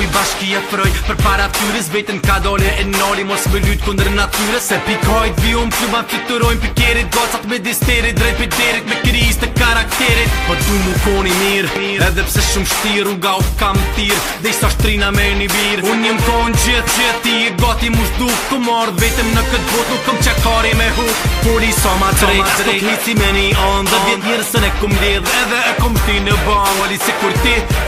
Kuj bashki e fëroj Për para fëtyris vetën ka dole e noli Mos me lytë kunder natyre Se pi kajt vi umë Që ma fiturojnë për kjerit Gocat me disterit Drejt për derit Me kriz të karakterit Po du mu koni mirë Edhe pse shumë shtirë U ga u kam tirë Dhe i sa shtrina me një birë Unë jëmë konë gjithë Që ti e goti mu shdu mardë vetëm në këtë bot Nuk këm që me hu Por i sa ma drejt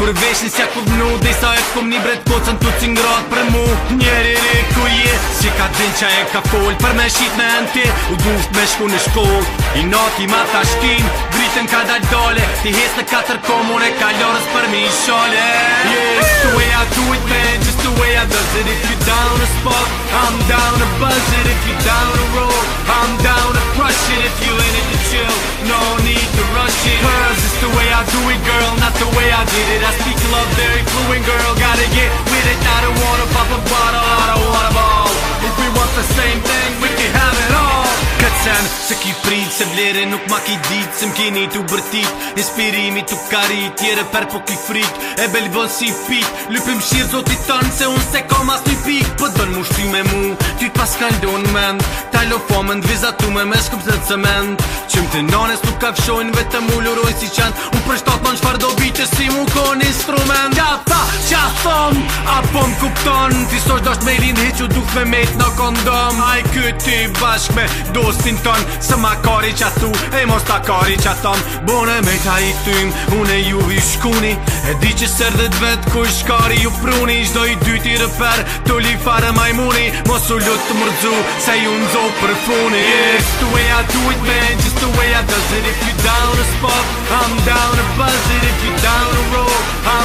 Kur veshni si akum nu, dhe i sa e kum një Mbret kocën të cingrat për mu Njeri ku je Si ka din qa e ka fol Për me shqit me enti U duft me shku në shkoll I nati ma ta shkin Gritën ka dalj dole Ti hes në katër komune lorës për mi shole Yes, the way I do it man Just the way I does it If you down a spot I'm down a buzz it If you down a roll I'm down a crush it If you in it to chill No need to rush it Cause it's the way I do it girl Not the way I did it That's love very fluent girl got to get with it i want wanna pop a bottle i don't want a ball if we want the same thing we can have it all cut sam sicky prince se vlere nuk ma ki dit se mkini tu bërtit inspirimi tu karit tjere per po ki e beli bon si pik lupim shir zotit i se un se kom as një pik po të dënë mushti me mu ty t'pas ka ndo në mend taj fomen me me shkup se cement qim të nones tu ka fshojn vetë mu luroj si qen Unë për shtatë në qëfar do bite si mu ko thëm Apo më kupton Ti sosh dasht me rinë heqë u duk me mejt në kondom Haj këti bashk me dosin ton Së ma kari qa thu e mos ta kari a thëm Bone me ta i tym, une ju i shkuni E di që sër dhe dvet ku i shkari ju pruni Shdo i dyti rëper, të li fare majmuni Mos u lutë të mërdzu, se ju në zohë për funi yeah. Just the way I do it man, just the way I do it If you down a spot, I'm down a buzz If you down a road, I'm down a buzz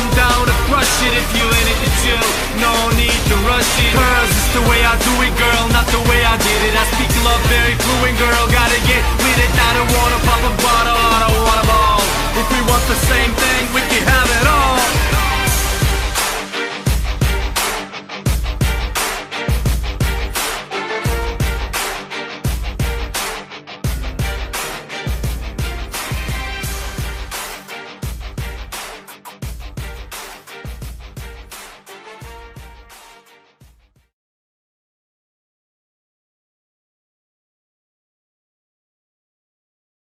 shit Cause it's the way I do it, girl, not the way I did it I speak love very fluent, girl, gotta get with it I don't wanna pop a bottle, I don't wanna ball If we want the same thing, we